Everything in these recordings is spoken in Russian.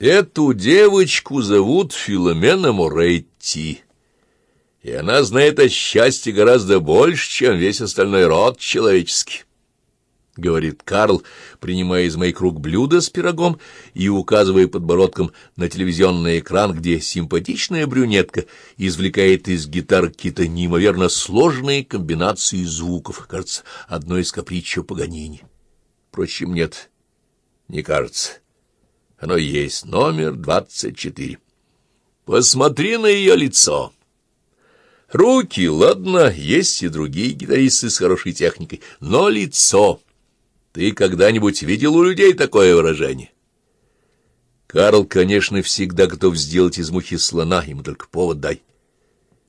Эту девочку зовут Филомена Моретти, и она знает о счастье гораздо больше, чем весь остальной род человеческий. — говорит Карл, принимая из моих рук блюдо с пирогом и указывая подбородком на телевизионный экран, где симпатичная брюнетка извлекает из гитар какие-то неимоверно сложные комбинации звуков, кажется, одной из капричо Паганини. Впрочем, нет, не кажется. Оно есть номер двадцать четыре. Посмотри на ее лицо. Руки, ладно, есть и другие гитаристы с хорошей техникой, но лицо... Ты когда-нибудь видел у людей такое выражение? Карл, конечно, всегда готов сделать из мухи слона, ему только повод дай.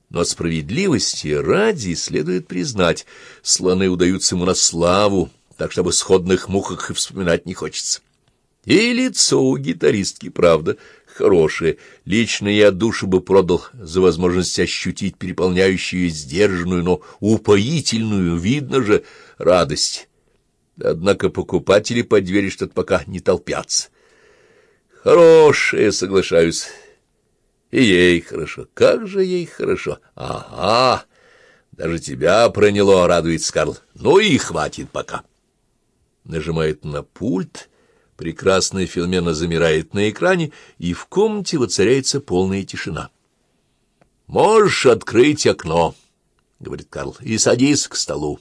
Но справедливости ради следует признать, слоны удаются ему на славу, так чтобы сходных мухах и вспоминать не хочется. И лицо у гитаристки, правда, хорошее. Лично я душу бы продал за возможность ощутить переполняющую сдержанную, но упоительную, видно же, радость. Однако покупатели под двери что-то пока не толпятся. Хорошие, соглашаюсь. И ей хорошо. Как же ей хорошо. Ага, даже тебя проняло, радуется Карл. Ну и хватит пока. Нажимает на пульт. Прекрасная Филмена замирает на экране, и в комнате воцаряется полная тишина. «Можешь открыть окно», — говорит Карл, — «и садись к столу».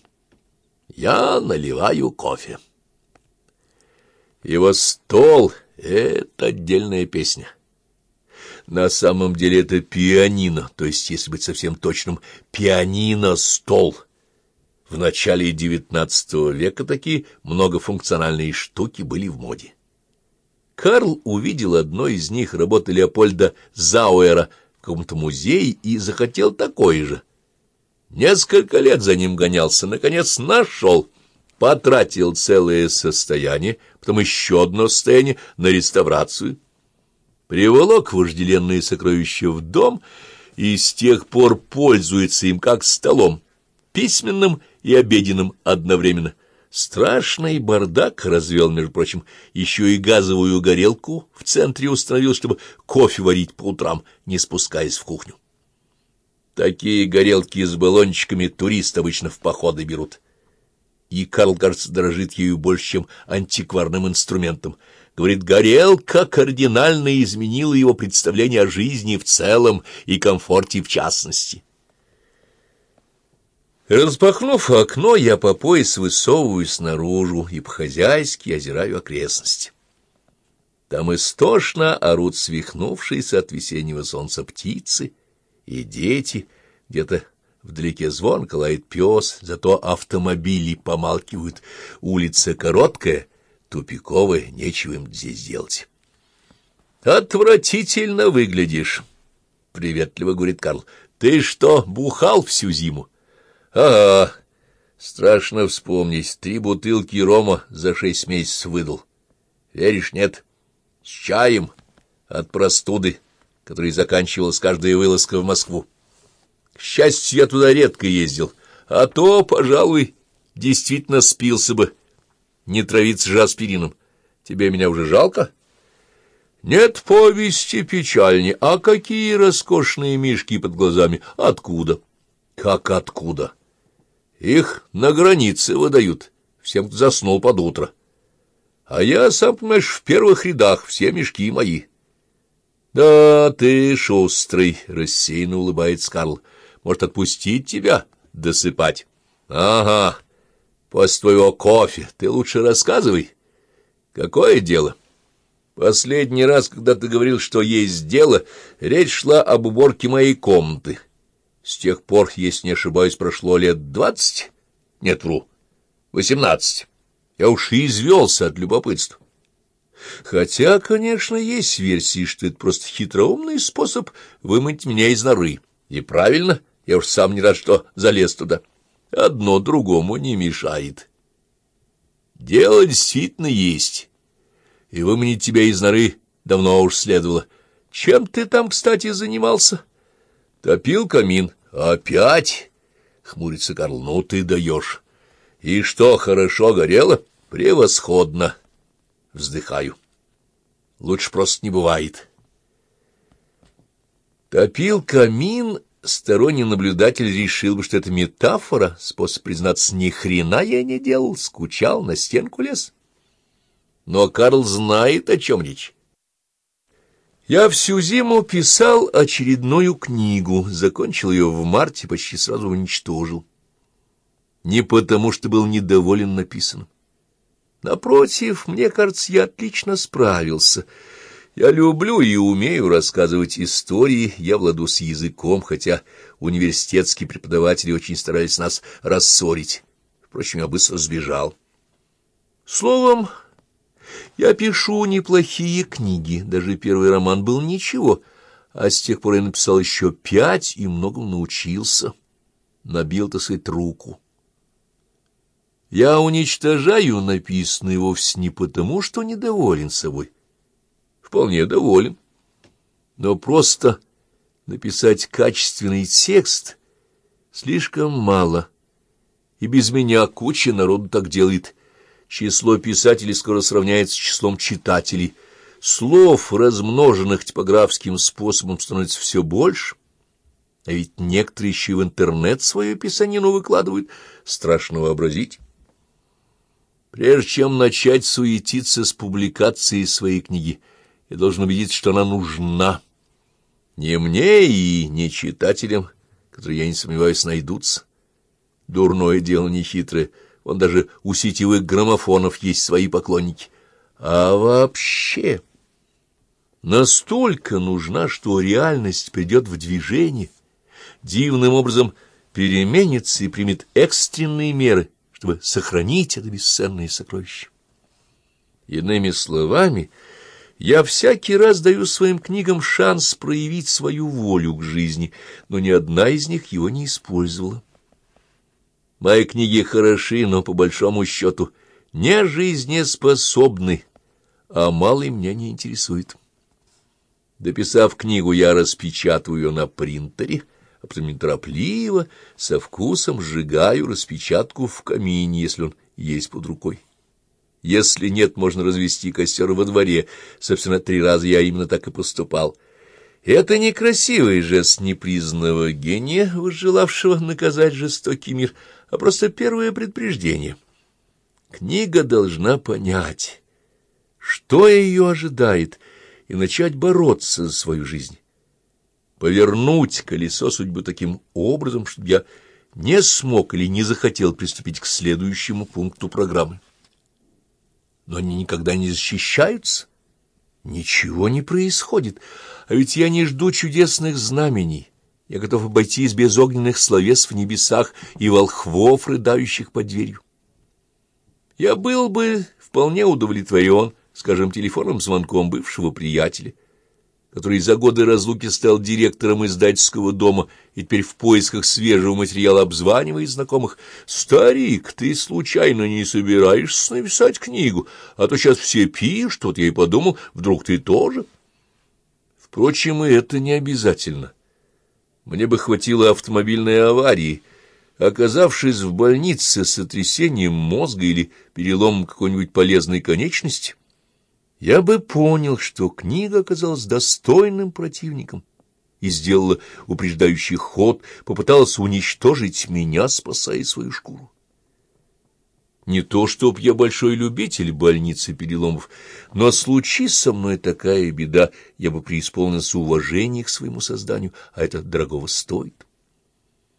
Я наливаю кофе. Его стол — это отдельная песня. На самом деле это пианино, то есть, если быть совсем точным, пианино-стол. В начале XIX века такие многофункциональные штуки были в моде. Карл увидел одно из них, работы Леопольда Зауэра, в каком-то музее и захотел такое же — Несколько лет за ним гонялся, наконец нашел. Потратил целое состояние, потом еще одно состояние на реставрацию. Приволок вожделенные сокровища в дом и с тех пор пользуется им как столом, письменным и обеденным одновременно. Страшный бардак развел, между прочим, еще и газовую горелку в центре установил, чтобы кофе варить по утрам, не спускаясь в кухню. Такие горелки с баллончиками туристы обычно в походы берут. И Карл, кажется, дрожит ею больше, чем антикварным инструментом. Говорит, горелка кардинально изменила его представление о жизни в целом и комфорте в частности. Распахнув окно, я по пояс высовываюсь наружу и по-хозяйски озираю окрестности. Там истошно орут свихнувшиеся от весеннего солнца птицы — и дети, где-то вдалеке звонко лает пес, зато автомобили помалкивают. Улица короткая, тупиковая, нечего им здесь делать. «Отвратительно выглядишь», — приветливо говорит Карл. «Ты что, бухал всю зиму?» «Ага, страшно вспомнить. Три бутылки рома за шесть месяцев выдал. Веришь, нет? С чаем от простуды» который заканчивалась каждая вылазка в Москву. К счастью, я туда редко ездил, а то, пожалуй, действительно спился бы. Не травиться же аспирином. Тебе меня уже жалко? Нет повести печальнее. А какие роскошные мишки под глазами. Откуда? Как откуда? Их на границе выдают. Всем, заснул под утро. А я, сам понимаешь, в первых рядах, все мешки мои. «Да ты шустрый», — рассеянно улыбается Карл. «Может, отпустить тебя досыпать?» «Ага, после твоего кофе ты лучше рассказывай. Какое дело?» «Последний раз, когда ты говорил, что есть дело, речь шла об уборке моей комнаты. С тех пор, если не ошибаюсь, прошло лет двадцать? Нет, вру, восемнадцать. Я уж и извелся от любопытства». Хотя, конечно, есть версии, что это просто хитроумный способ вымыть меня из норы. И правильно, я уж сам не рад, что залез туда. Одно другому не мешает. Дело действительно есть. И выманить тебя из норы давно уж следовало. Чем ты там, кстати, занимался? Топил камин. Опять? Хмурится Карл. Ну, ты даешь. И что, хорошо горело? Превосходно. Вздыхаю. Лучше просто не бывает. Топил камин, сторонний наблюдатель решил бы, что это метафора, способ признаться, ни хрена я не делал, скучал, на стенку лез. Но Карл знает, о чем речь. Я всю зиму писал очередную книгу, закончил ее в марте, почти сразу уничтожил. Не потому, что был недоволен написанным. Напротив, мне кажется, я отлично справился. Я люблю и умею рассказывать истории, я владу с языком, хотя университетские преподаватели очень старались нас рассорить. Впрочем, я быстро сбежал. Словом, я пишу неплохие книги, даже первый роман был ничего, а с тех пор я написал еще пять и многому научился. Набил, так сказать, руку. Я уничтожаю написанное вовсе не потому, что недоволен собой. Вполне доволен. Но просто написать качественный текст слишком мало. И без меня куча народу так делает — число писателей скоро сравняется с числом читателей. Слов, размноженных типографским способом, становится все больше. А ведь некоторые еще в интернет свою писанину выкладывают. Страшно вообразить. Прежде чем начать суетиться с публикацией своей книги, я должен убедиться, что она нужна. Не мне и не читателям, которые, я не сомневаюсь, найдутся. Дурное дело нехитрое — он даже у сетевых граммофонов есть свои поклонники. А вообще настолько нужна, что реальность придет в движение, дивным образом переменится и примет экстренные меры, чтобы сохранить это бесценное сокровище. Иными словами, я всякий раз даю своим книгам шанс проявить свою волю к жизни, но ни одна из них его не использовала. Мои книги хороши, но по большому счету не жизнеспособны, а малый меня не интересует. Дописав книгу, я распечатываю ее на принтере, а потом неторопливо, со вкусом сжигаю распечатку в камине, если он есть под рукой. Если нет, можно развести костер во дворе. Собственно, три раза я именно так и поступал. Это некрасивый жест непризнанного гения, возжелавшего наказать жестокий мир — а просто первое предупреждение. Книга должна понять, что ее ожидает, и начать бороться за свою жизнь. Повернуть колесо судьбы таким образом, чтобы я не смог или не захотел приступить к следующему пункту программы. Но они никогда не защищаются, ничего не происходит, а ведь я не жду чудесных знамений, я готов обойтись без огненных словес в небесах и волхвов, рыдающих под дверью. Я был бы вполне удовлетворен, скажем, телефонным звонком бывшего приятеля, который за годы разлуки стал директором издательского дома и теперь в поисках свежего материала обзванивает знакомых. «Старик, ты случайно не собираешься написать книгу? А то сейчас все пишут, вот я и подумал, вдруг ты тоже?» Впрочем, и это не обязательно. Мне бы хватило автомобильной аварии. Оказавшись в больнице с сотрясением мозга или переломом какой-нибудь полезной конечности, я бы понял, что книга оказалась достойным противником и сделала упреждающий ход, попыталась уничтожить меня, спасая свою шкуру. Не то, чтоб я большой любитель больницы переломов, но случись со мной такая беда, я бы преисполнился уважения к своему созданию, а это дорогого стоит.